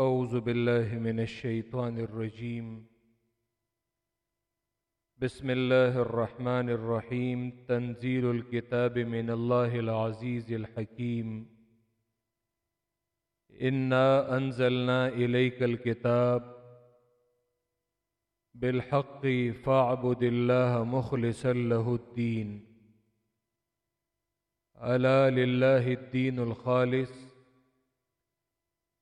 أعوذ بالله من الشيطان الرجيم. بسم الله الرحمن الرحيم. تنزيل الكتاب من الله العزيز الحكيم. إنا أنزلنا إليك الكتاب. بالحق فاعبد الله مخلصا له الدين. ألا لله الدين الخالص.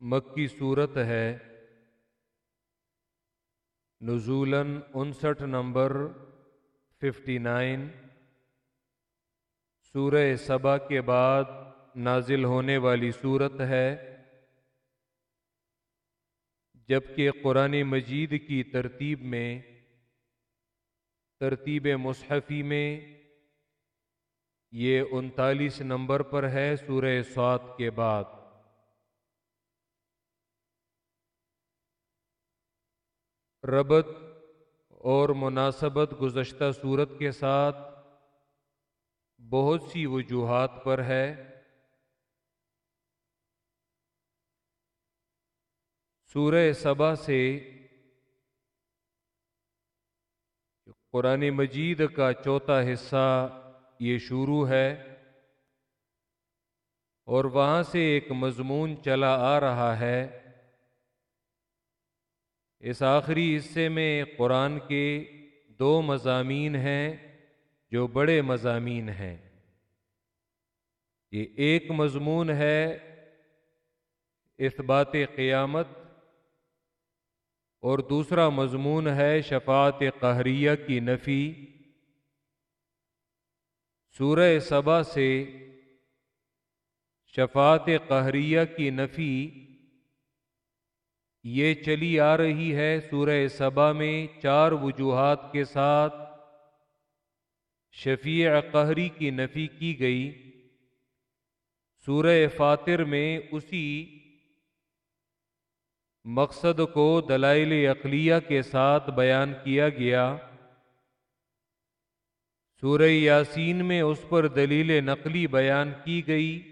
مکی صورت ہے۔ نزولاً انسٹھ نمبر ففٹی نائن۔ سورہ صبا کے بعد نازل ہونے والی صورت ہے۔ جبکہ قرآن مجید کی ترتیب میں، ترتیب مصحفی میں، یہ انتالیس نمبر پر ہے سورہ سوات کے بعد۔ ربط اور مناسبت گزشتہ صورت کے ساتھ بہت سی وجوہات پر ہے۔ سورہ صبا سے قرآن مجید کا چوتھا حصہ یہ شروع ہے اور وہاں سے ایک مضمون چلا آ رہا ہے۔ اس آخری حصے میں قرآن کے دو مضامین ہیں جو بڑے مضامین ہیں۔ یہ ایک مضمون ہے اثبات قیامت اور دوسرا مضمون ہے شفاعت قہریہ کی نفی۔ سورہ صبا سے شفاعت قہریہ کی نفی یہ چلی آ رہی ہے سورہ صبا میں چار وجوہات کے ساتھ۔ شفیع قہری کی نفی کی گئی۔ سورہ فاتر میں اسی مقصد کو دلائل اقلیہ کے ساتھ بیان کیا گیا۔ سورہ یاسین میں اس پر دلیل نقلی بیان کی گئی۔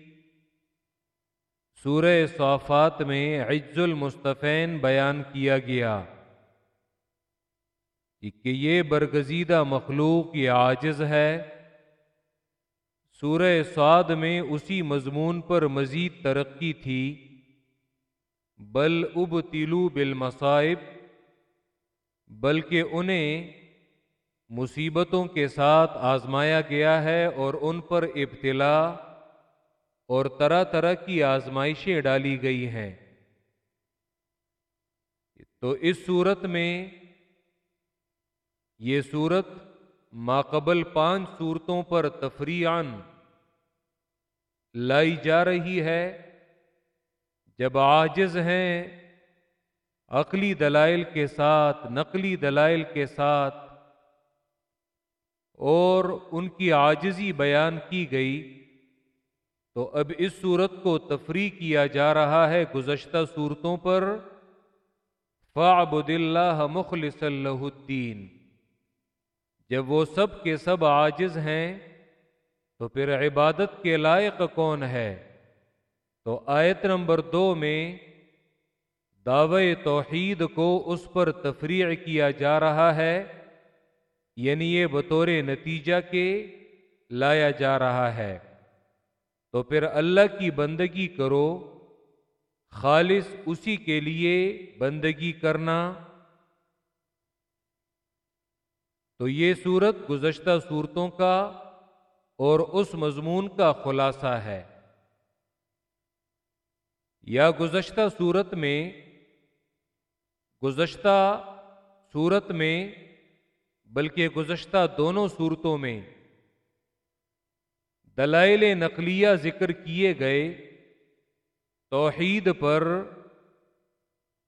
سورہ صافات میں عز المصطفین بیان کیا گیا کہ یہ برگزیدہ مخلوق یہ عاجز ہے۔ سورہ سعد میں اسی مضمون پر مزید ترقی تھی۔ بل اب تلو بالمصائب، بلکہ انہیں مصیبتوں کے ساتھ آزمایا گیا ہے اور ان پر ابتلا اور طرح طرح کی آزمائشیں ڈالی گئی ہیں۔ تو اس صورت میں یہ صورت ماقبل پانچ صورتوں پر تفریعان لائی جا رہی ہے۔ جب عاجز ہیں، عقلی دلائل کے ساتھ، نقلی دلائل کے ساتھ، اور ان کی عاجزی بیان کی گئی۔ تو اب اس صورت کو تفریح کیا جا رہا ہے گزشتہ صورتوں پر۔ فعبد اللہ مخلص اللہ الدین۔ جب وہ سب کے سب عاجز ہیں، تو پھر عبادت کے لائق کون ہے؟ تو آیت نمبر دو میں دعوی توحید کو اس پر تفریح کیا جا رہا ہے یعنی یہ بطور نتیجہ کے لایا جا رہا ہے۔ تو پھر اللہ کی بندگی کرو، خالص اسی کے لیے بندگی کرنا۔ تو یہ صورت گزشتہ صورتوں کا اور اس مضمون کا خلاصہ ہے۔ یا گزشتہ صورت میں، گزشتہ صورت میں، بلکہ گزشتہ دونوں صورتوں میں دلائل نقلیہ ذکر کیے گئے توحید پر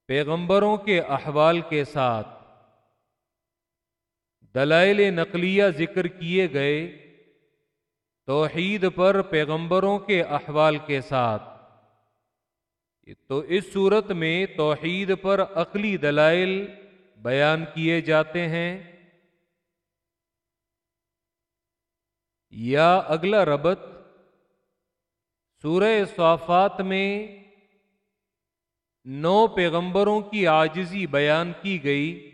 پیغمبروں کے احوال کے ساتھ دلائل نقلیہ ذکر کیے گئے توحید پر پیغمبروں کے احوال کے ساتھ۔ تو اس صورت میں توحید پر عقلی دلائل بیان کیے جاتے ہیں۔ یا اگلا ربط سورہ صافات میں نو پیغمبروں کی آجزی بیان کی گئی۔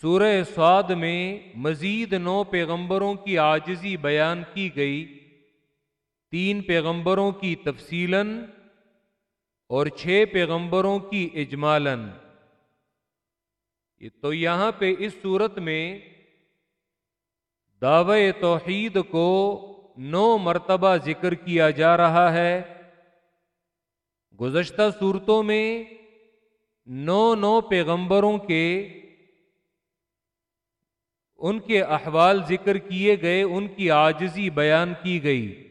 سورہ سعد میں مزید نو پیغمبروں کی آجزی بیان کی گئی۔ تین پیغمبروں کی تفصیل اور چھ پیغمبروں کی اجمالن تو یہاں پہ اس صورت میں دعوے توحید کو نو مرتبہ ذکر کیا جا رہا ہے۔ گزشتہ صورتوں میں نو نو پیغمبروں کے ان کے احوال ذکر کیے گئے، ان کی آجزی بیان کی گئی۔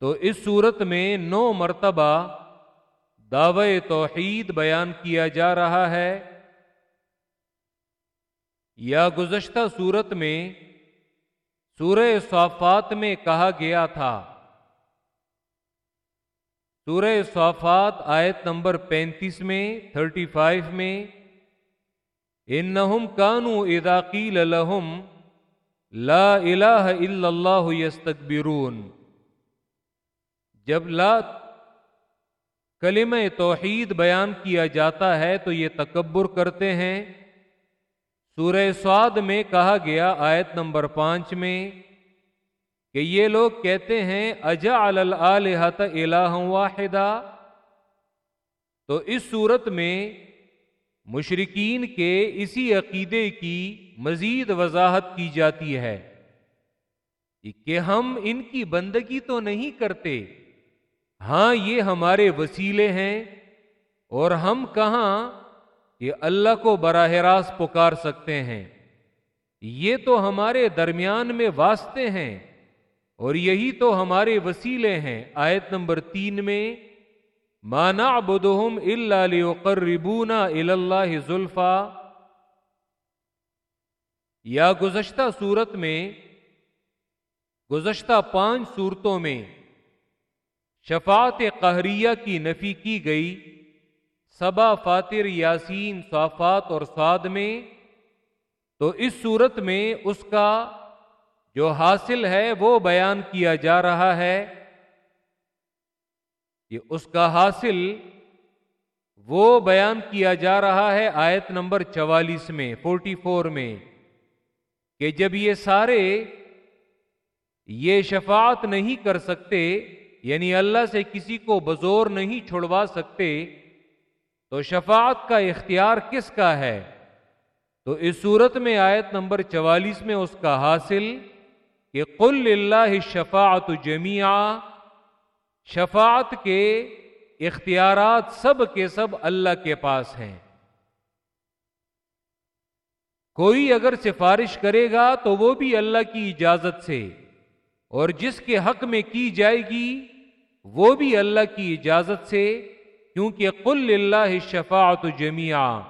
تو اس صورت میں نو مرتبہ دعوے توحید بیان کیا جا رہا ہے۔ یا گزشتہ صورت میں سورہ صافات میں کہا گیا تھا۔ سورہ صافات آیت نمبر پینتیس میں، تھرٹی فائیو میں، انہم کانو اذا قیل لہم لا الہ الا اللہ یستکبرون۔ جب لا کلمہ توحید بیان کیا جاتا ہے تو یہ تکبر کرتے ہیں۔ سورہ سعد میں کہا گیا آیت نمبر پانچ میں کہ یہ لوگ کہتے ہیں اجا الحت الہ واحدہ؟ تو اس صورت میں مشرقین کے اسی عقیدے کی مزید وضاحت کی جاتی ہے کہ ہم ان کی بندگی تو نہیں کرتے۔ ہاں یہ ہمارے وسیلے ہیں اور ہم کہاں یہ اللہ کو براہ راست پکار سکتے ہیں۔ یہ تو ہمارے درمیان میں واسطے ہیں اور یہی تو ہمارے وسیلے ہیں۔ آیت نمبر تین میں مانا بدہم اللہ قربونا اللہ زلفا یا گزشتہ صورت میں، گزشتہ پانچ صورتوں میں شفاعت قہریہ کی نفی کی گئی۔ سبا فاتر یاسین صافات اور سعد میں، تو اس صورت میں اس کا جو حاصل ہے وہ بیان کیا جا رہا ہے۔ کہ اس کا حاصل وہ بیان کیا جا رہا ہے آیت نمبر چوالیس میں فورٹی فور میں، کہ جب یہ سارے یہ شفاعت نہیں کر سکتے یعنی اللہ سے کسی کو بزور نہیں چھڑوا سکتے تو شفاعت کا اختیار کس کا ہے؟ تو اس صورت میں آیت نمبر چوالیس میں اس کا حاصل کہ قل اللہ شفاعت جمیا شفاعت کے اختیارات سب کے سب اللہ کے پاس ہیں۔ کوئی اگر سفارش کرے گا تو وہ بھی اللہ کی اجازت سے، اور جس کے حق میں کی جائے گی وہ بھی اللہ کی اجازت سے۔ کیونکہ قل اللہ شفاعت جمیا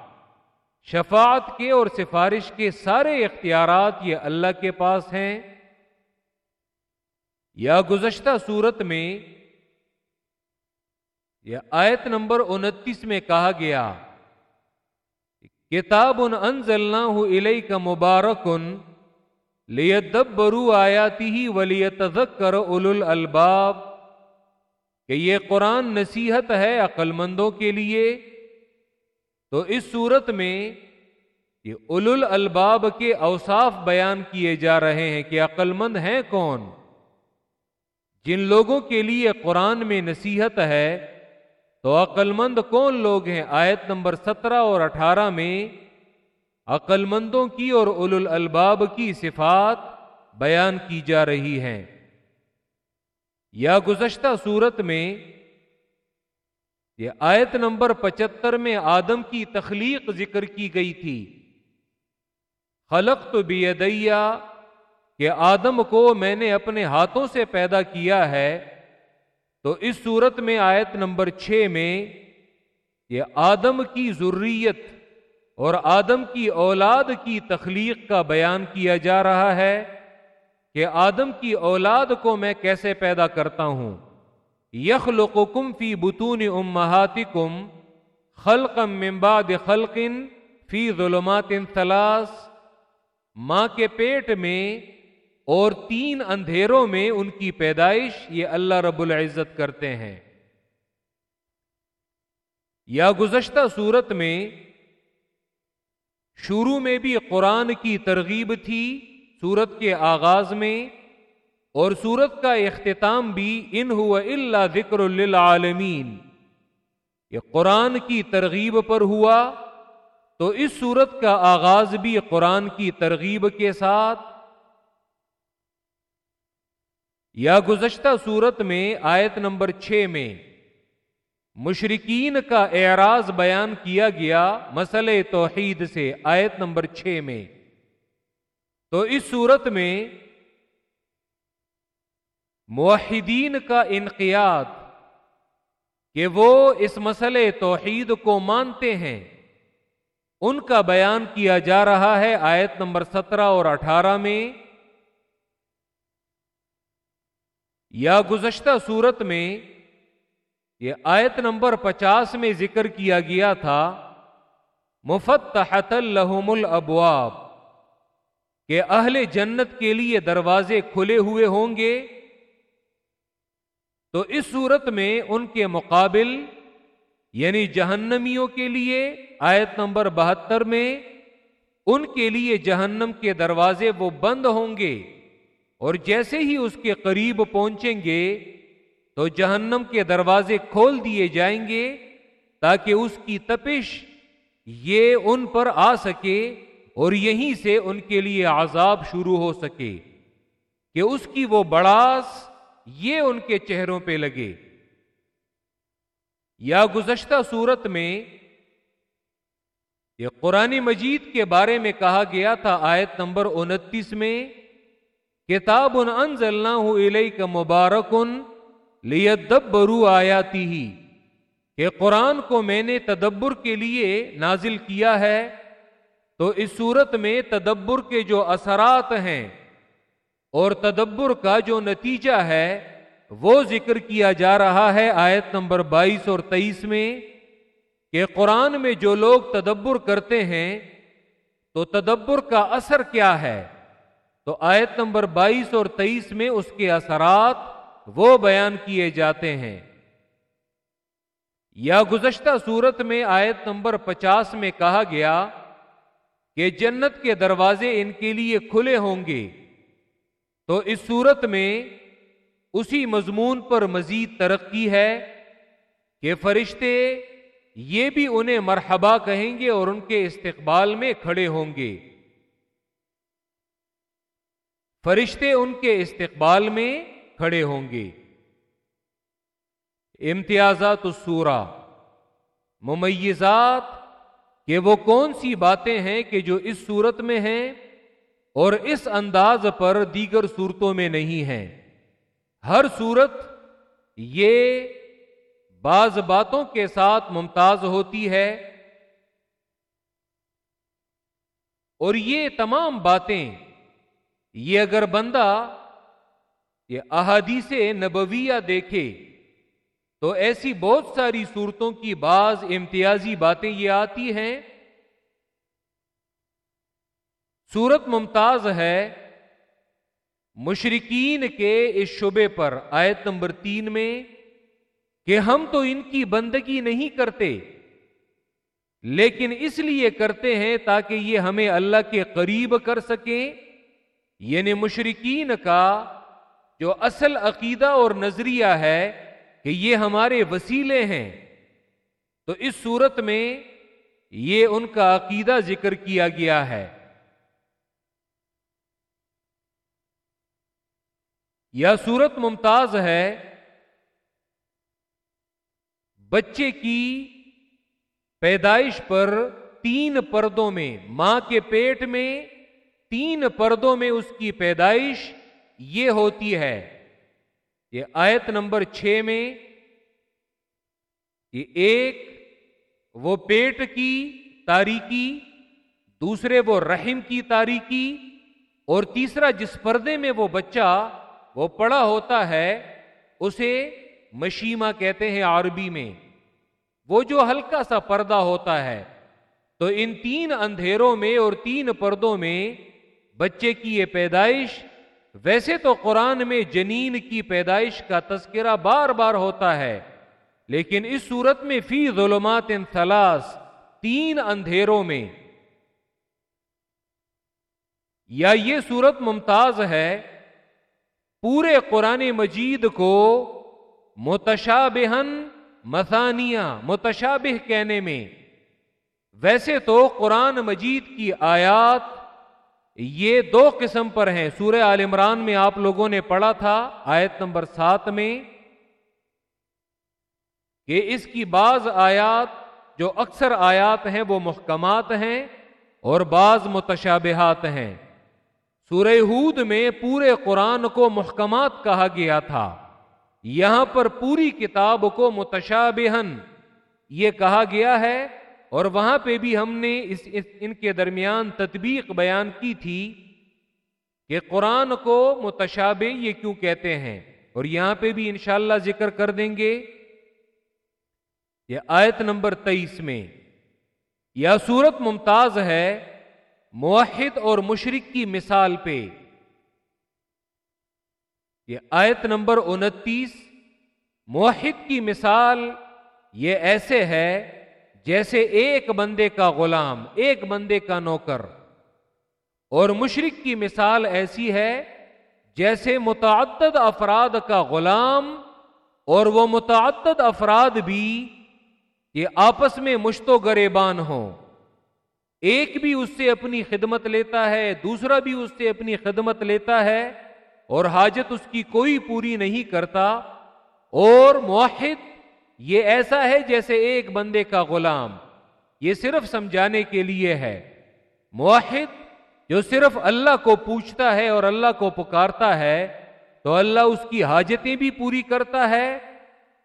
شفاعت کے اور سفارش کے سارے اختیارات یہ اللہ کے پاس ہیں۔ یا گزشتہ صورت میں یہ آیت نمبر انتیس میں کہا گیا، کتاب ان انزل نہ کا مبارکن لیدب برو آیاتی ہی ولیت کر اول الباب کہ یہ قرآن نصیحت ہے عقل مندوں کے لیے، تو اس صورت میں یہ اول الباب کے اوصاف بیان کیے جا رہے ہیں کہ عقل مند ہیں کون۔ جن لوگوں کے لیے قرآن میں نصیحت ہے، تو عقل مند کون لوگ ہیں؟ آیت نمبر سترہ اور اٹھارہ میں عقل مندوں کی اور اول الباب کی صفات بیان کی جا رہی ہیں۔ یا گزشتہ صورت میں یہ آیت نمبر پچہتر میں آدم کی تخلیق ذکر کی گئی تھی خلق تو بیدیا کہ آدم کو میں نے اپنے ہاتھوں سے پیدا کیا ہے، تو اس صورت میں آیت نمبر چھ میں یہ آدم کی ضروریت اور آدم کی اولاد کی تخلیق کا بیان کیا جا رہا ہے۔ کہ آدم کی اولاد کو میں کیسے پیدا کرتا ہوں؟ یخلقکم فی بتون امہاتکم خلقا من بعد خلق فی ظلمات ثلاث۔ ماں کے پیٹ میں اور تین اندھیروں میں ان کی پیدائش یہ اللہ رب العزت کرتے ہیں۔ یا گزشتہ صورت میں شروع میں بھی قرآن کی ترغیب تھی۔ سورت کے آغاز میں اور سورت کا اختتام بھی ان ہوا اللہ ذکر للعالمین۔ یہ قرآن کی ترغیب پر ہوا، تو اس سورت کا آغاز بھی قرآن کی ترغیب کے ساتھ۔ یا گزشتہ صورت میں آیت نمبر چھ میں مشرقین کا اعراض بیان کیا گیا مسئلہ توحید سے، آیت نمبر چھ میں۔ تو اس صورت میں موحدین کا انقیاد کہ وہ اس مسئلہ توحید کو مانتے ہیں، ان کا بیان کیا جا رہا ہے آیت نمبر سترہ اور اٹھارہ میں۔ یا گزشتہ صورت میں یہ آیت نمبر پچاس میں ذکر کیا گیا تھا مفتحت الحم الابواب۔ کہ اہل جنت کے لیے دروازے کھلے ہوئے ہوں گے، تو اس صورت میں ان کے مقابل یعنی جہنمیوں کے لیے، آیت نمبر بہتر میں، ان کے لیے جہنم کے دروازے وہ بند ہوں گے اور جیسے ہی اس کے قریب پہنچیں گے، تو جہنم کے دروازے کھول دیے جائیں گے تاکہ اس کی تپش یہ ان پر آ سکے۔ اور یہیں سے ان کے لیے عذاب شروع ہو سکے کہ اس کی وہ بڑاس یہ ان کے چہروں پہ لگے۔ یا گزشتہ صورت میں یہ قرآن مجید کے بارے میں کہا گیا تھا آیت نمبر انتیس میں، کتاب ان انز اللہ کا مبارکن لیدبرو آیاتی ہی کہ قرآن کو میں نے تدبر کے لیے نازل کیا ہے تو اس صورت میں تدبر کے جو اثرات ہیں اور تدبر کا جو نتیجہ ہے، وہ ذکر کیا جا رہا ہے آیت نمبر بائیس اور تیئیس میں کہ قرآن میں جو لوگ تدبر کرتے ہیں، تو تدبر کا اثر کیا ہے؟ تو آیت نمبر بائیس اور تیئیس میں اس کے اثرات وہ بیان کیے جاتے ہیں۔ یا گزشتہ صورت میں آیت نمبر پچاس میں کہا گیا کہ جنت کے دروازے ان کے لیے کھلے ہوں گے، تو اس صورت میں اسی مضمون پر مزید ترقی ہے کہ فرشتے یہ بھی انہیں مرحبا کہیں گے اور ان کے استقبال میں کھڑے ہوں گے۔ فرشتے ان کے استقبال میں کھڑے ہوں گے۔ امتیازات السورہ، ممیزات کہ وہ کون سی باتیں ہیں کہ جو اس صورت میں ہیں اور اس انداز پر دیگر صورتوں میں نہیں ہیں۔ ہر صورت یہ بعض باتوں کے ساتھ ممتاز ہوتی ہے اور یہ تمام باتیں، یہ اگر بندہ یہ احادیث نبویہ دیکھے تو ایسی بہت ساری صورتوں کی بعض امتیازی باتیں یہ آتی ہیں۔ صورت ممتاز ہے مشرقین کے اس شبے پر، آیت نمبر تین میں، کہ ہم تو ان کی بندگی نہیں کرتے، لیکن اس لیے کرتے ہیں تاکہ یہ ہمیں اللہ کے قریب کر سکیں۔ یعنی مشرقین کا جو اصل عقیدہ اور نظریہ ہے کہ یہ ہمارے وسیلے ہیں۔ تو اس صورت میں یہ ان کا عقیدہ ذکر کیا گیا ہے۔ یا صورت ممتاز ہے، بچے کی پیدائش پر تین پردوں میں، ماں کے پیٹ میں تین پردوں میں اس کی پیدائش یہ ہوتی ہے۔ یہ آیت نمبر چھ میں یہ ایک وہ پیٹ کی تاریکی، دوسرے وہ رحم کی تاریکی، اور تیسرا جس پردے میں وہ بچہ وہ پڑا ہوتا ہے، اسے مشیمہ کہتے ہیں عربی میں۔ وہ جو ہلکا سا پردہ ہوتا ہے۔ تو ان تین اندھیروں میں اور تین پردوں میں بچے کی یہ پیدائش ویسے تو قرآن میں جنین کی پیدائش کا تذکرہ بار بار ہوتا ہے، لیکن اس صورت میں فی ظلمات ان تین اندھیروں میں۔ یا یہ صورت ممتاز ہے، پورے قرآن مجید کو متشابہن مثانیہ، متشابہ کہنے میں۔ ویسے تو قرآن مجید کی آیات یہ دو قسم پر ہیں۔ سورہ عال عمران میں آپ لوگوں نے پڑھا تھا، آیت نمبر سات میں، کہ اس کی بعض آیات جو اکثر آیات ہیں، وہ محکمات ہیں اور بعض متشابہات ہیں۔ سورہ ہود میں پورے قرآن کو محکمات کہا گیا تھا۔ یہاں پر پوری کتاب کو متشابہن یہ کہا گیا ہے اور وہاں پہ بھی ہم نے اس ان کے درمیان تطبیق بیان کی تھی کہ قرآن کو متشابہ یہ کیوں کہتے ہیں؟ اور یہاں پہ بھی انشاءاللہ ذکر کر دیں گے یہ آیت نمبر تیئیس میں یا صورت ممتاز ہے موحد اور مشرق کی مثال پہ یہ آیت نمبر انتیس موحد کی مثال یہ ایسے ہے جیسے ایک بندے کا غلام، ایک بندے کا نوکر۔ اور مشرق کی مثال ایسی ہے، جیسے متعدد افراد کا غلام اور وہ متعدد افراد بھی یہ آپس میں مشتو گریبان ہوں۔ ایک بھی اس سے اپنی خدمت لیتا ہے، دوسرا بھی اس سے اپنی خدمت لیتا ہے اور حاجت اس کی کوئی پوری نہیں کرتا۔ اور موحد یہ ایسا ہے جیسے ایک بندے کا غلام یہ صرف سمجھانے کے لیے ہے۔ موحد جو صرف اللہ کو پوچھتا ہے اور اللہ کو پکارتا ہے، تو اللہ اس کی حاجتیں بھی پوری کرتا ہے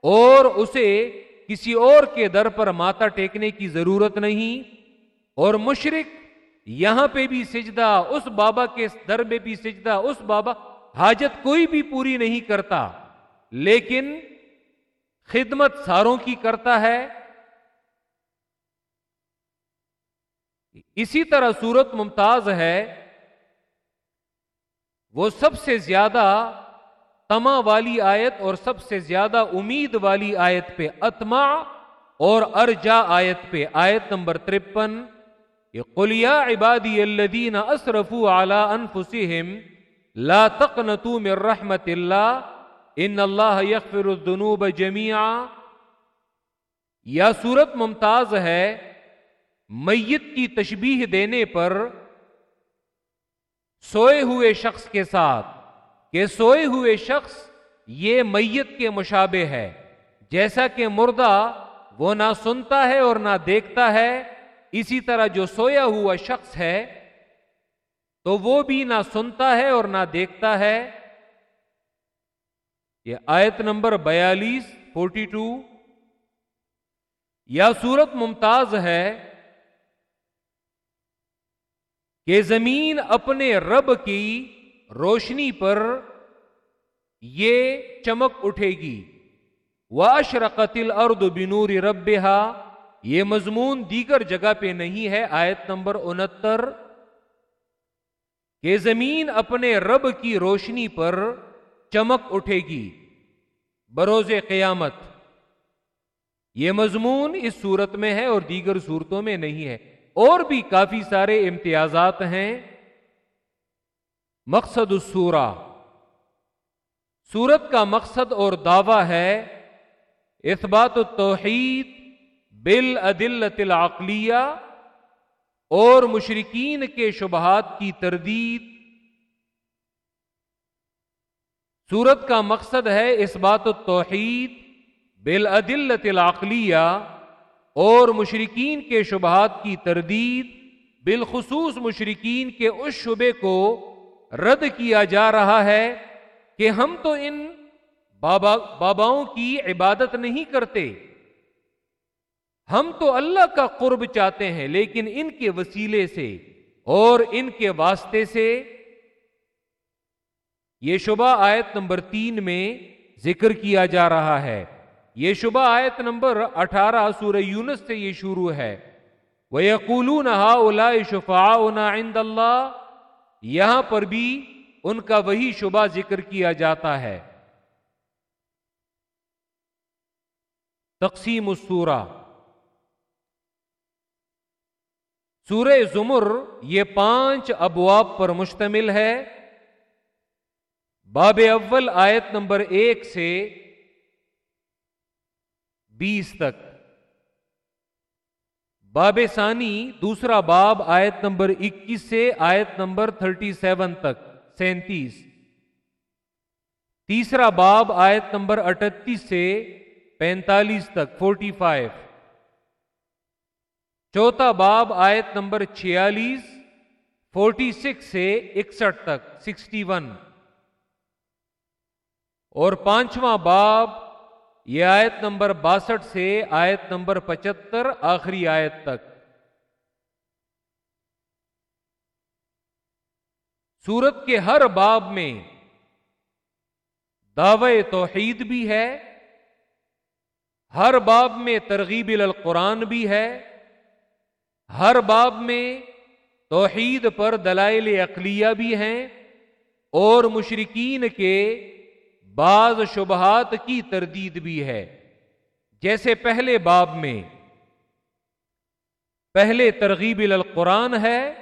اور اسے کسی اور کے در پر ماتا ٹیکنے کی ضرورت نہیں۔ اور مشرق یہاں پہ بھی سجدہ، اس بابا کے در میں بھی سجدہ، اس بابا حاجت کوئی بھی پوری نہیں کرتا۔ لیکن خدمت ساروں کی کرتا ہے۔ اسی طرح صورت ممتاز ہے۔ وہ سب سے زیادہ تما والی آیت اور سب سے زیادہ امید والی آیت پہ اتما اور ارجا آیت پہ۔ آیت نمبر ترپن۔ یہ قلیا عبادی الدین اصرف اعلی انفسم لا تقنطوا من رحمت اللہ۔ ان اللہ یغفر الذنوب جميعا یا صورت ممتاز ہے میت کی تشبیح دینے پر سوئے ہوئے شخص کے ساتھ، کہ سوئے ہوئے شخص یہ میت کے مشابے ہے۔ جیسا کہ مردہ وہ نہ سنتا ہے اور نہ دیکھتا ہے، اسی طرح جو سویا ہوا شخص ہے تو وہ بھی نہ سنتا ہے اور نہ دیکھتا ہے۔ یہ آیت نمبر بیالیس فورٹی ٹو یا سورت ممتاز ہے کہ زمین اپنے رب کی روشنی پر یہ چمک اٹھے گی واشرقتل ارد بنور رب یہ مضمون دیگر جگہ پہ نہیں ہے، آیت نمبر انہتر، کہ زمین اپنے رب کی روشنی پر چمک اٹھے گی۔ بروز قیامت۔ یہ مضمون اس صورت میں ہے اور دیگر صورتوں میں نہیں ہے۔ اور بھی کافی سارے امتیازات ہیں۔ مقصد السورہ۔ سورت کا مقصد اور دعویٰ ہے اثبات التوحید بل عدلت العقلیہ اور مشرقین کے شبہات کی تردید۔ سورت کا مقصد ہے اس بات التوحید بالعدلت العقلیہ اور مشرقین کے شبہات کی تردید، بالخصوص مشرقین کے اس شبے کو رد کیا جا رہا ہے کہ ہم تو ان بابا، باباؤں کی عبادت نہیں کرتے۔ ہم تو اللہ کا قرب چاہتے ہیں، لیکن ان کے وسیلے سے اور ان کے واسطے سے یہ شبہ آیت نمبر تین میں ذکر کیا جا رہا ہے۔ یہ شبہ آیت نمبر اٹھارہ سورہ یونس سے یہ شروع ہے۔ وہ یقول اولا شفا عند اللہ یہاں پر بھی ان کا وہی شبہ ذکر کیا جاتا ہے۔ تقسیم السورہ۔ سورہ زمر یہ پانچ ابواب پر مشتمل ہے۔ باب اول آیت نمبر ایک سے بیس تک۔ باب ثانی، دوسرا باب، آیت نمبر اکیس سے آیت نمبر تھرٹی سیون تک۔ سینتیس۔ تیسرا باب، آیت نمبر اٹھتیس سے پینتالیس تک، فورٹی فائیو۔ چوتھا باب، آیت نمبر چھیالیس، فورٹی سکس سے اکسٹھ تک، سکسٹی ون۔ اور پانچواں باب، یہ آیت نمبر باسٹھ سے آیت نمبر پچہتر آخری آیت تک۔ سورت کے ہر باب میں دعوے توحید بھی ہے، ہر باب میں ترغیب القرآن بھی ہے، ہر باب میں توحید پر دلائل اقلیہ بھی ہیں اور مشرقین کے بعض شبہات کی تردید بھی ہے۔ جیسے پہلے باب میں، پہلے ترغیب القرآن ہے،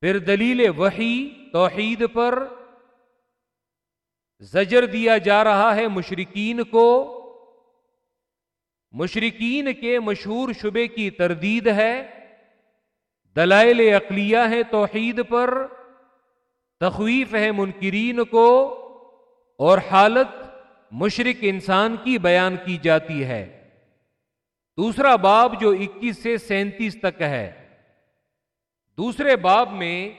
پھر دلیل وحی توحید پر زجر دیا جا رہا ہے مشرقین کو۔ مشرقین کے مشہور شبے کی تردید ہے۔ دلائل اقلیہ ہے توحید پر، تخویف ہے منکرین کو۔ اور حالت مشرق انسان کی بیان کی جاتی ہے۔ دوسرا باب جو اکیس سے سینتیس تک ہے۔ دوسرے باب میں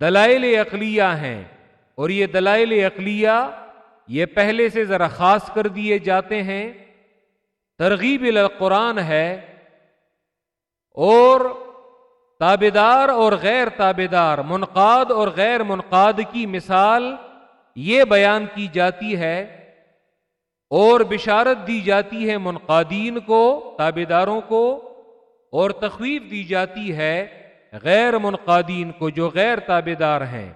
دلائل اقلیہ ہیں اور یہ دلائل اقلیہ یہ پہلے سے ذرا خاص کر دیے جاتے ہیں۔ ترغیب القرآن ہے اور تابدار اور غیر تابدار، منقاد اور غیر منقاد کی مثال یہ بیان کی جاتی ہے اور بشارت دی جاتی ہے منقادین کو تابداروں کو، اور تخویف دی جاتی ہے غیر منقادین کو جو غیر تابدار ہیں۔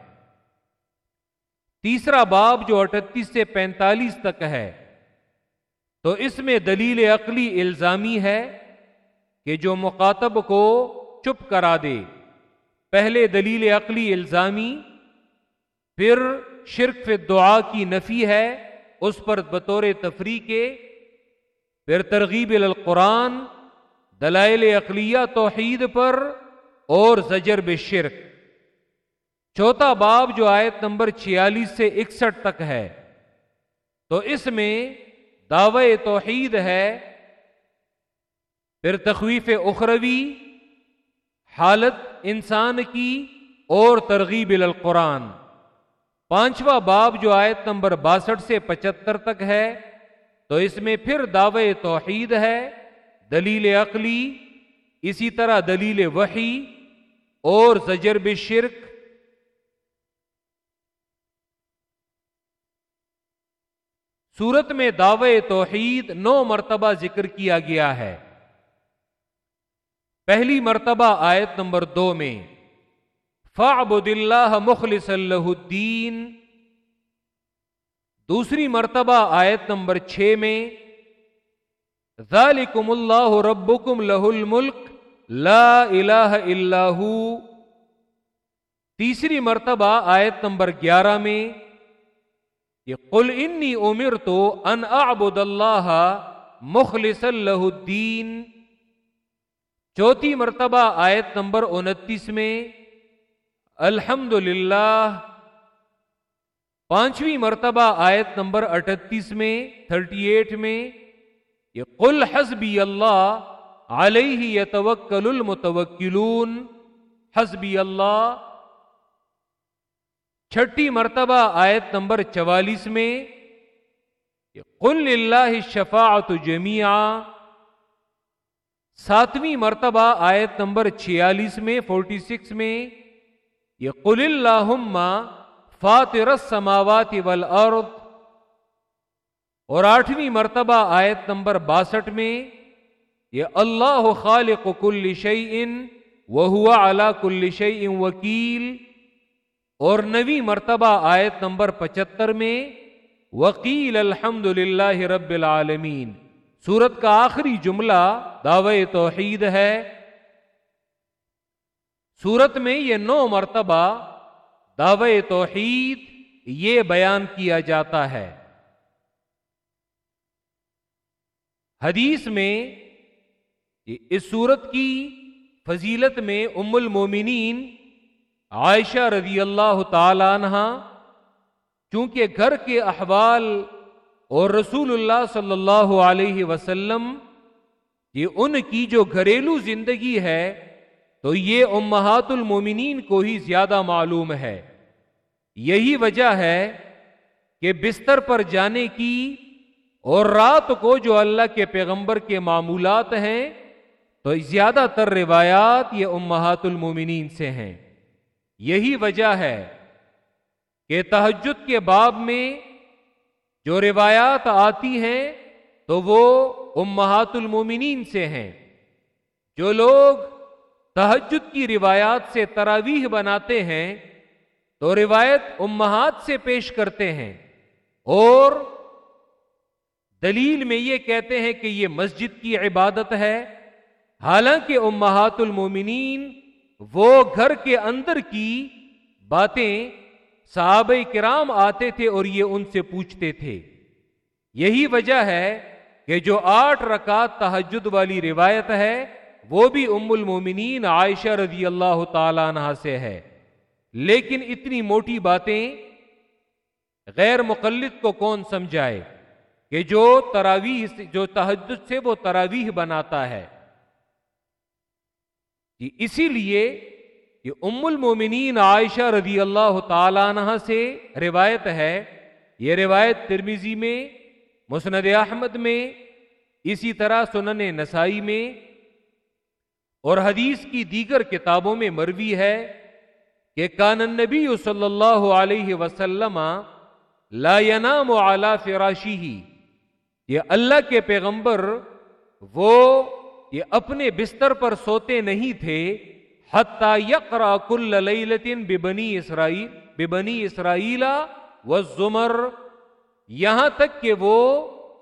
تیسرا باب جو اٹھتیس سے پینتالیس تک ہے، تو اس میں دلیل عقلی الزامی ہے کہ جو مقاتب کو چپ کرا دے۔ پہلے دلیل عقلی الزامی، پھر شرک فی دعا کی نفی ہے، اس پر بطور تفریح کے پھر ترغیب القرآن، دلائل اقلیہ توحید پر اور زجر شرک۔ چوتھا باب جو آیت نمبر چھیالیس سے اکسٹھ تک ہے، تو اس میں دعوی توحید ہے، پھر تخویف اخروی، حالت انسان کی اور ترغیب القرآن۔ پانچواں باب جو آیت نمبر باسٹھ سے پچہتر تک ہے، تو اس میں پھر دعوے توحید ہے، دلیل عقلی، اسی طرح دلیل وحی اور زجر شرک سورت میں دعوے توحید نو مرتبہ ذکر کیا گیا ہے۔ پہلی مرتبہ آیت نمبر دو میں فعبد اللہ مخلص اللہ الدین۔ دوسری مرتبہ آیت نمبر چھ میں، ذالکم اللہ ربکم لہ الملک، لا الہ الا ہو۔ تیسری مرتبہ آیت نمبر گیارہ میں یہ قل انی عمر تو ان اعبد اللہ مخلص اللہ الدین۔ چوتھی مرتبہ آیت نمبر انتیس میں الحمد للہ پانچویں مرتبہ آیت نمبر اٹھتیس میں، تھرٹی ایٹ میں، یہ قل حسبی اللہ، علیہ یتوکل المتوکلون۔ حسبی اللہ۔ چھٹی مرتبہ آیت نمبر چوالیس میں قل اللہ شفاعت جمیا ساتویں مرتبہ آیت نمبر چھیالیس میں، فورٹی سکس میں یہ قل اللہ فاتر السماوات والارض اور آٹھویں مرتبہ آیت نمبر باسٹھ میں یہ اللہ خالق کل شعین وہ ہوا اعلی کل شعین وکیل اور نویں مرتبہ آیت نمبر پچہتر میں وکیل الحمد للہ رب العالمین سورت کا آخری جملہ دعوے توحید ہے سورت میں یہ نو مرتبہ دعوے توحید یہ بیان کیا جاتا ہے۔ حدیث میں اس سورت کی فضیلت میں ام المومنین عائشہ رضی اللہ تعالی عنہ چونکہ گھر کے احوال اور رسول اللہ صلی اللہ علیہ وسلم یہ ان کی جو گھریلو زندگی ہے تو یہ امہات المومنین کو ہی زیادہ معلوم ہے۔ یہی وجہ ہے کہ بستر پر جانے کی اور رات کو جو اللہ کے پیغمبر کے معمولات ہیں، تو زیادہ تر روایات یہ امہات المومنین سے ہیں۔ یہی وجہ ہے کہ تہجد کے باب میں جو روایات آتی ہیں، تو وہ امہات المومنین سے ہیں۔ جو لوگ تہجد کی روایات سے تراویح بناتے ہیں تو روایت امہات سے پیش کرتے ہیں اور دلیل میں یہ کہتے ہیں کہ یہ مسجد کی عبادت ہے۔ حالانکہ امہات المومنین وہ گھر کے اندر کی باتیں صحابہ کرام آتے تھے اور یہ ان سے پوچھتے تھے۔ یہی وجہ ہے کہ جو آٹھ رکعت تحجد والی روایت ہے وہ بھی ام المومنین عائشہ رضی اللہ تعالی عنہ سے ہے۔ لیکن اتنی موٹی باتیں غیر مقلد کو کون سمجھائے کہ جو تراویح جو تحجد سے وہ تراویح بناتا ہے۔ جی، اسی لیے یہ ام المومنین عائشہ رضی اللہ تعالی عنہ سے روایت ہے۔ یہ روایت ترمیزی میں، مسند احمد میں، اسی طرح سنن نسائی میں اور حدیث کی دیگر کتابوں میں مروی ہے کہ کان نبی صلی اللہ علیہ وسلم لا ینام علی فراشی ہی یہ اللہ کے پیغمبر وہ یہ اپنے بستر پر سوتے نہیں تھے، حتی یقرا کل لیلت ببنی اسرائیل ببنی اسرائیل والزمر، یہاں تک کہ وہ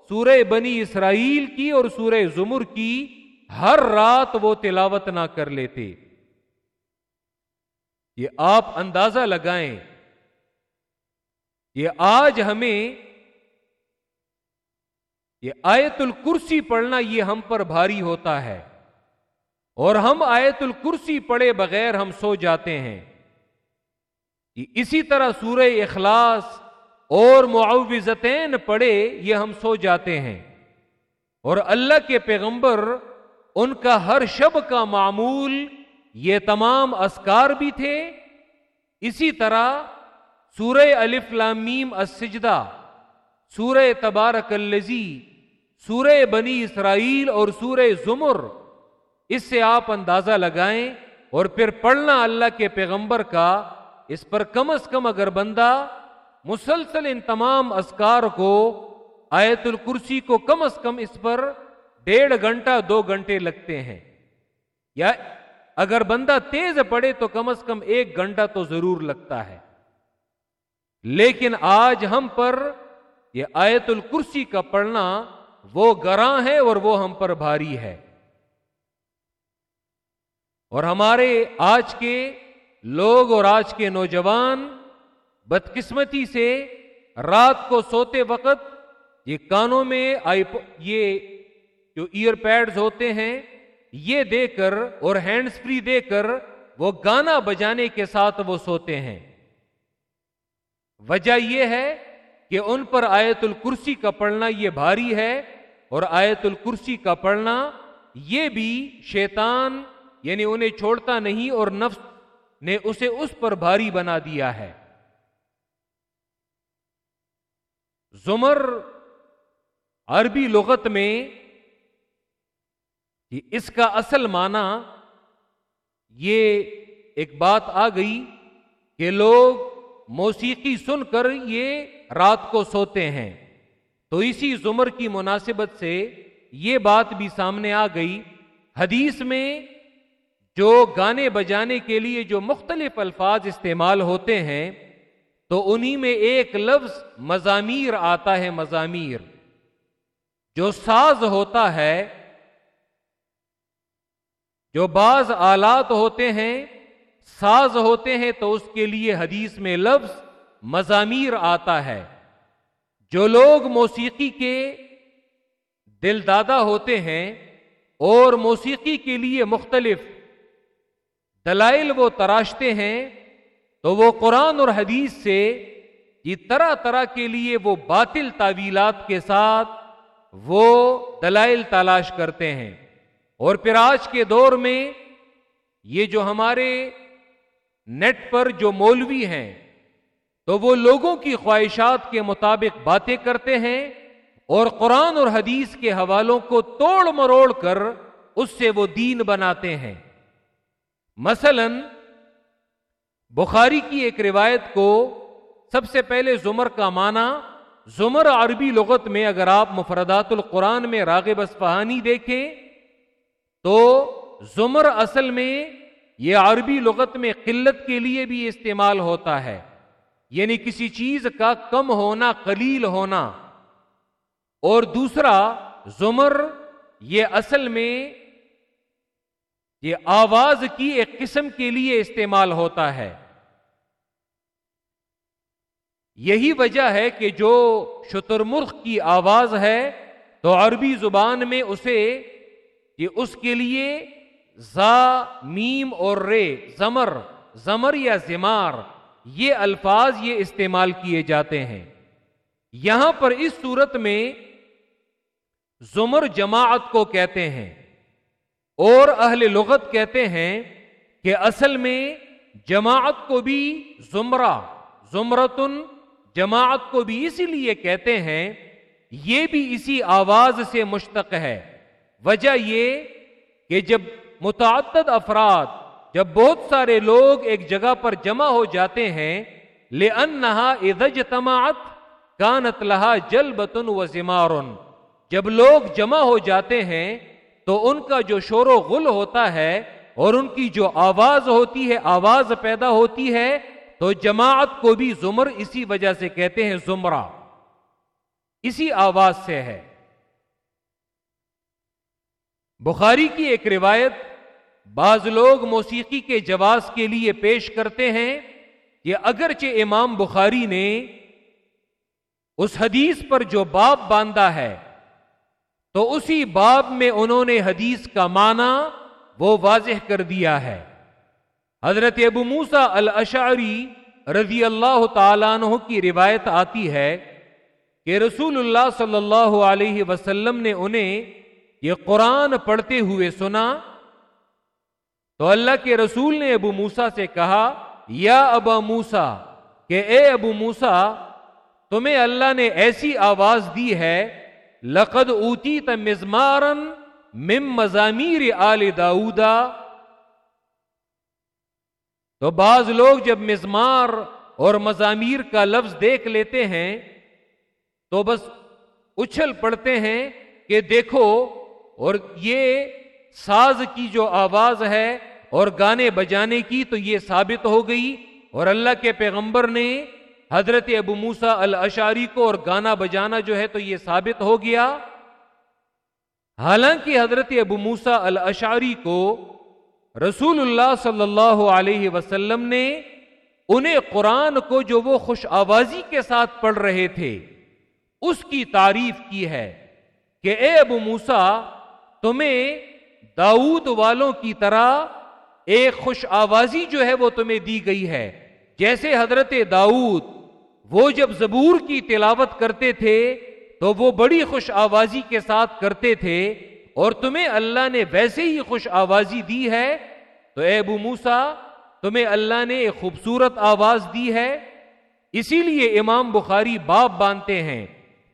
سورہ بنی اسرائیل کی اور سورہ زمر کی ہر رات وہ تلاوت نہ کر لیتے یہ آپ اندازہ لگائیں۔ یہ آج ہمیں یہ آیت الکرسی پڑھنا یہ ہم پر بھاری ہوتا ہے۔ اور ہم آیت الکرسی پڑھے بغیر ہم سو جاتے ہیں۔ اسی طرح سورہ اخلاص اور معوزتین پڑھے یہ ہم سو جاتے ہیں۔ اور اللہ کے پیغمبر ان کا ہر شب کا معمول یہ تمام اسکار بھی تھے۔ اسی طرح سورہ الف لامیم السجدہ، سورہ تبارک الزی سورہ بنی اسرائیل اور سورہ زمر۔ اس سے آپ اندازہ لگائیں اور پھر پڑھنا اللہ کے پیغمبر کا۔ اس پر کم از کم اگر بندہ مسلسل ان تمام اسکار کو، آیت الکرسی کو کم از کم اس پر ڈیڑھ گھنٹہ دو گھنٹے لگتے ہیں۔ یا اگر بندہ تیز پڑے تو کم از کم ایک گھنٹہ تو ضرور لگتا ہے۔ لیکن آج ہم پر یہ آیت الکرسی کا پڑھنا وہ گراں ہے اور وہ ہم پر بھاری ہے۔ اور ہمارے آج کے لوگ اور آج کے نوجوان بدقسمتی سے رات کو سوتے وقت یہ کانوں میں آئی یہ جو ایئر پیڈز ہوتے ہیں، یہ دے کر اور ہینڈس فری دے کر وہ گانا بجانے کے ساتھ وہ سوتے ہیں۔ وجہ یہ ہے کہ ان پر آیت الکرسی کا پڑھنا یہ بھاری ہے اور آیت الکرسی کا پڑھنا یہ بھی شیطان یعنی انہیں چھوڑتا نہیں اور نفس نے اسے اس پر بھاری بنا دیا ہے۔ زمر عربی لغت میں اس کا اصل معنی یہ ایک بات آ گئی کہ لوگ موسیقی سن کر یہ رات کو سوتے ہیں۔ تو اسی زمر کی مناسبت سے یہ بات بھی سامنے آ گئی۔ حدیث میں جو گانے بجانے کے لیے جو مختلف الفاظ استعمال ہوتے ہیں، تو انہی میں ایک لفظ مضامیر آتا ہے، مضامیر۔ جو ساز ہوتا ہے جو بعض آلات ہوتے ہیں، ساز ہوتے ہیں تو اس کے لیے حدیث میں لفظ مضامیر آتا ہے۔ جو لوگ موسیقی کے دل دادا ہوتے ہیں اور موسیقی کے لیے مختلف دلائل وہ تراشتے ہیں، تو وہ قرآن اور حدیث سے یہ طرح طرح کے لیے وہ باطل تعویلات کے ساتھ وہ دلائل تلاش کرتے ہیں۔ اور پھر آج کے دور میں یہ جو ہمارے نیٹ پر جو مولوی ہیں، تو وہ لوگوں کی خواہشات کے مطابق باتیں کرتے ہیں اور قرآن اور حدیث کے حوالوں کو توڑ مروڑ کر اس سے وہ دین بناتے ہیں۔ مثلا، بخاری کی ایک روایت کو سب سے پہلے زمر کا معنی، زمر عربی لغت میں اگر آپ مفردات القرآن میں راغب اسفہانی دیکھیں تو زمر اصل میں یہ عربی لغت میں قلت کے لیے بھی استعمال ہوتا ہے۔ یعنی کسی چیز کا کم ہونا، قلیل ہونا۔ اور دوسرا، زمر یہ اصل میں یہ آواز کی ایک قسم کے لیے استعمال ہوتا ہے۔ یہی وجہ ہے کہ جو شتر مرخ کی آواز ہے تو عربی زبان میں اسے یہ اس کے لیے زا، میم اور رے، زمر زمر یا زمار، یہ الفاظ یہ استعمال کیے جاتے ہیں۔ یہاں پر اس صورت میں زمر جماعت کو کہتے ہیں اور اہل لغت کہتے ہیں کہ اصل میں جماعت کو بھی زمرہ، زمرتن جماعت کو بھی اسی لیے کہتے ہیں، یہ بھی اسی آواز سے مشتق ہے۔ وجہ یہ کہ جب متعدد افراد، جب بہت سارے لوگ ایک جگہ پر جمع ہو جاتے ہیں لے انہا ادج تماعت کانت لہا جل بتن و زمارن جب لوگ جمع ہو جاتے ہیں، تو ان کا جو شور و غل ہوتا ہے اور ان کی جو آواز ہوتی ہے، آواز پیدا ہوتی ہے، تو جماعت کو بھی زمر اسی وجہ سے کہتے ہیں زمرہ۔ اسی آواز سے ہے۔ بخاری کی ایک روایت بعض لوگ موسیقی کے جواز کے لیے پیش کرتے ہیں کہ اگرچہ امام بخاری نے اس حدیث پر جو باب باندھا ہے، تو اسی باب میں انہوں نے حدیث کا معنی وہ واضح کر دیا ہے۔ حضرت ابو موسا الاشعری رضی اللہ تعالیٰ عنہ کی روایت آتی ہے کہ رسول اللہ صلی اللہ علیہ وسلم نے انہیں یہ قرآن پڑھتے ہوئے سنا تو اللہ کے رسول نے ابو موسا سے کہا، یا ابا موسا کہ اے ابو موسا تمہیں اللہ نے ایسی آواز دی ہے، لقد اوتی تمزمارن مم مزامیر آل داؤدا۔ تو بعض لوگ جب مزمار اور مزامیر کا لفظ دیکھ لیتے ہیں، تو بس اچھل پڑتے ہیں کہ دیکھو اور یہ ساز کی جو آواز ہے اور گانے بجانے کی تو یہ ثابت ہو گئی اور اللہ کے پیغمبر نے حضرت ابو موسا الاشاری کو اور گانا بجانا جو ہے تو یہ ثابت ہو گیا۔ حالانکہ حضرت ابو موسا الاشاری کو رسول اللہ صلی اللہ علیہ وسلم نے انہیں قرآن کو جو وہ خوش آوازی کے ساتھ پڑھ رہے تھے، اس کی تعریف کی ہے کہ اے ابو موسا تمہیں داؤد والوں کی طرح ایک خوش آوازی جو ہے وہ تمہیں دی گئی ہے۔ جیسے حضرت داؤد وہ جب زبور کی تلاوت کرتے تھے، تو وہ بڑی خوش آوازی کے ساتھ کرتے تھے۔ اور تمہیں اللہ نے ویسے ہی خوش آوازی دی ہے۔ تو اے ابو موسا تمہیں اللہ نے ایک خوبصورت آواز دی ہے۔ اسی لیے امام بخاری باپ باندھتے ہیں۔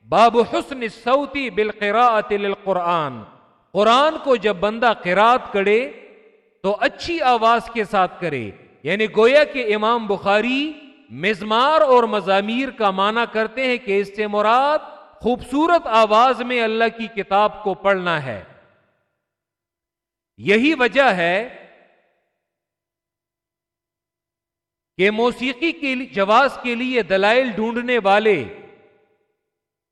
باب حسن سعودی بالقراءت للقرآن۔ قرآن کو جب بندہ قرات کرے تو اچھی آواز کے ساتھ کرے۔ یعنی گویا کہ امام بخاری مزمار اور مضامیر کا معنی کرتے ہیں کہ اس سے مراد خوبصورت آواز میں اللہ کی کتاب کو پڑھنا ہے۔ یہی وجہ ہے کہ موسیقی کے جواز کے لیے دلائل ڈھونڈنے والے،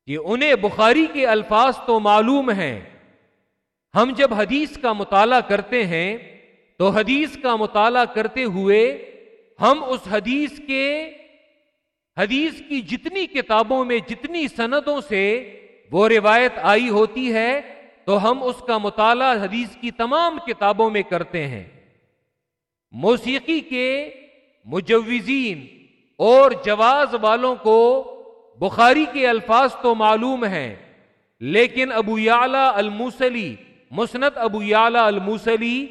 یہ انہیں بخاری کے الفاظ تو معلوم ہیں۔ ہم جب حدیث کا مطالعہ کرتے ہیں، تو حدیث کا مطالعہ کرتے ہوئے ہم اس حدیث کے، حدیث کی جتنی کتابوں میں جتنی سندوں سے وہ روایت آئی ہوتی ہے، تو ہم اس کا مطالعہ حدیث کی تمام کتابوں میں کرتے ہیں۔ موسیقی کے مجوزین اور جواز والوں کو بخاری کے الفاظ تو معلوم ہیں، لیکن ابو یعلا الموسلی مسنت ابو یعلا الموسلی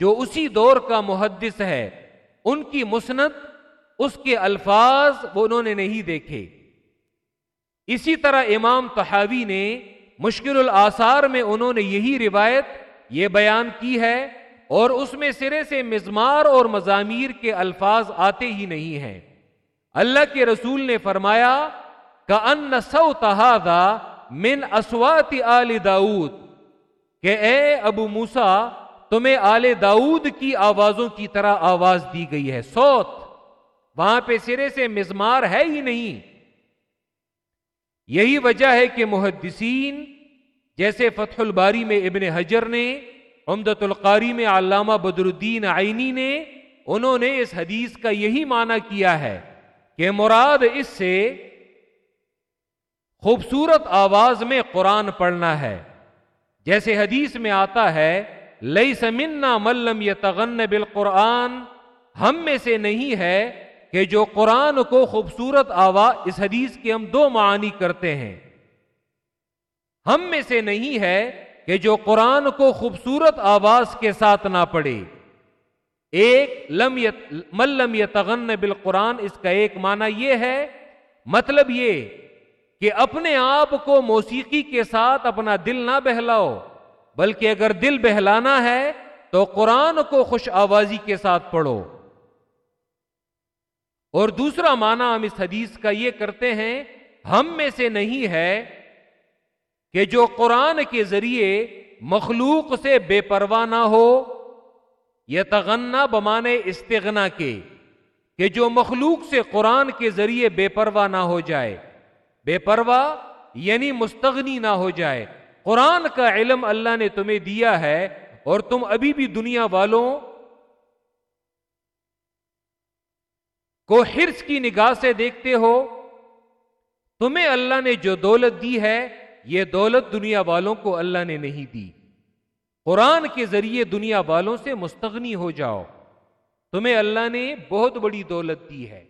جو اسی دور کا محدث ہے، ان کی مسنت اس کے الفاظ وہ انہوں نے نہیں دیکھے۔ اسی طرح امام تحاوی نے مشکل الاثار میں انہوں نے یہی روایت یہ بیان کی ہے، اور اس میں سرے سے مزمار اور مضامیر کے الفاظ آتے ہی نہیں ہیں۔ اللہ کے رسول نے فرمایا کا ان سو تحادا من اسوات آل داود کہ اے ابو موسا تمہیں آل داود کی آوازوں کی طرح آواز دی گئی ہے۔ سوت، وہاں پہ سرے سے مزمار ہے ہی نہیں۔ یہی وجہ ہے کہ محدثین، جیسے فتح الباری میں ابن حجر نے امدت القاری میں علامہ بدر الدین آئینی نے، انہوں نے اس حدیث کا یہی معنی کیا ہے کہ مراد اس سے خوبصورت آواز میں قرآن پڑھنا ہے۔ جیسے حدیث میں آتا ہے لئی سمنا ملم یہ تغن بالقرآن۔ ہم میں سے نہیں ہے کہ جو قرآن کو خوبصورت آواز اس حدیث کے ہم دو معنی کرتے ہیں۔ ہم میں سے نہیں ہے کہ جو قرآن کو خوبصورت آواز کے ساتھ نہ پڑھے۔ ایک، لم ملم یا تغن بال قرآن اس کا ایک معنی یہ ہے مطلب یہ کہ اپنے آپ کو موسیقی کے ساتھ اپنا دل نہ بہلاؤ، بلکہ اگر دل بہلانا ہے تو قرآن کو خوش آوازی کے ساتھ پڑھو۔ اور دوسرا معنی ہم اس حدیث کا یہ کرتے ہیں، ہم میں سے نہیں ہے کہ جو قرآن کے ذریعے مخلوق سے بے پرواہ نہ ہو یہ تغنا بمانے استغنا کے، کہ جو مخلوق سے قرآن کے ذریعے بے پرواہ نہ ہو جائے۔ بے پرواہ یعنی مستغنی نہ ہو جائے۔ قرآن کا علم اللہ نے تمہیں دیا ہے اور تم ابھی بھی دنیا والوں کو حرص کی نگاہ سے دیکھتے ہو۔ تمہیں اللہ نے جو دولت دی ہے، یہ دولت دنیا والوں کو اللہ نے نہیں دی۔ قرآن کے ذریعے دنیا والوں سے مستغنی ہو جاؤ۔ تمہیں اللہ نے بہت بڑی دولت دی ہے۔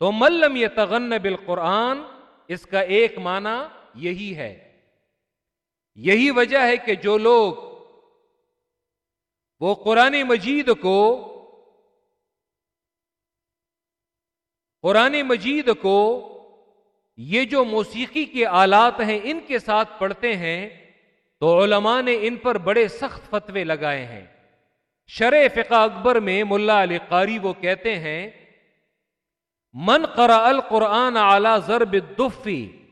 تو ملم یہ تغن بالقرآن، اس کا ایک معنی یہی ہے۔ یہی وجہ ہے کہ جو لوگ وہ قرآن مجید کو، قرآن مجید کو یہ جو موسیقی کے آلات ہیں، ان کے ساتھ پڑھتے ہیں، تو علماء نے ان پر بڑے سخت فتوے لگائے ہیں۔ شرع فقہ اکبر میں ملا علی قاری وہ کہتے ہیں من قرا القرآن اعلی ضرب دفی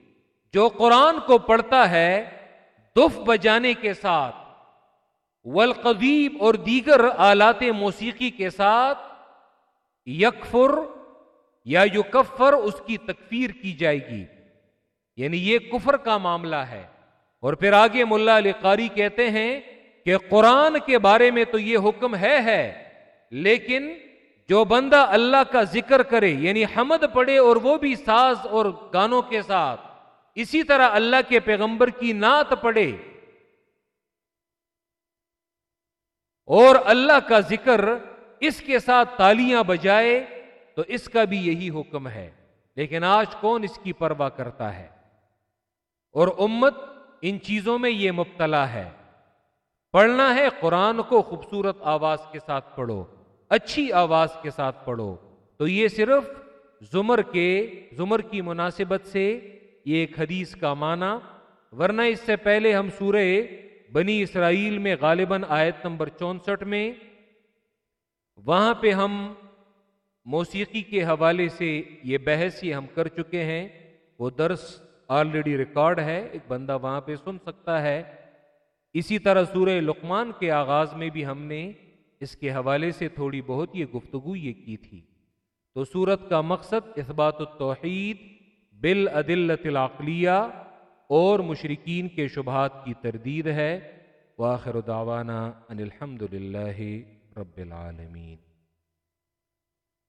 جو قرآن کو پڑھتا ہے، دف بجانے کے ساتھ والقدیب اور دیگر آلات موسیقی کے ساتھ، یکفر یا یو کفر اس کی تکفیر کی جائے گی۔ یعنی یہ کفر کا معاملہ ہے۔ اور پھر آگے ملا علی قاری کہتے ہیں کہ قرآن کے بارے میں تو یہ حکم ہے ہے، لیکن جو بندہ اللہ کا ذکر کرے یعنی حمد پڑھے اور وہ بھی ساز اور گانوں کے ساتھ، اسی طرح اللہ کے پیغمبر کی نعت پڑھے اور اللہ کا ذکر اس کے ساتھ تالیاں بجائے، تو اس کا بھی یہی حکم ہے۔ لیکن آج کون اس کی پرواہ کرتا ہے؟ اور امت، ان چیزوں میں یہ مبتلا ہے۔ پڑھنا ہے قرآن کو خوبصورت آواز کے ساتھ پڑھو۔ اچھی آواز کے ساتھ پڑھو۔ تو یہ صرف زمر کے، زمر کی مناسبت سے یہ ایک حدیث کا معنی، ورنہ اس سے پہلے ہم سورہ بنی اسرائیل میں غالباً آیت نمبر چونسٹھ میں وہاں پہ ہم موسیقی کے حوالے سے یہ بحث یہ ہم کر چکے ہیں۔ وہ درس آلریڈی ریکارڈ ہے، ایک بندہ وہاں پہ سن سکتا ہے۔ اسی طرح سورہ لقمان کے آغاز میں بھی ہم نے اس کے حوالے سے تھوڑی بہت یہ گفتگو یہ کی تھی۔ تو سورت کا مقصد اثبات التوحید بالعدلت العقلیہ اور مشرقین کے شبہات کی تردید ہے۔ واخر دعوانا ان الحمد للہ رب العالمین۔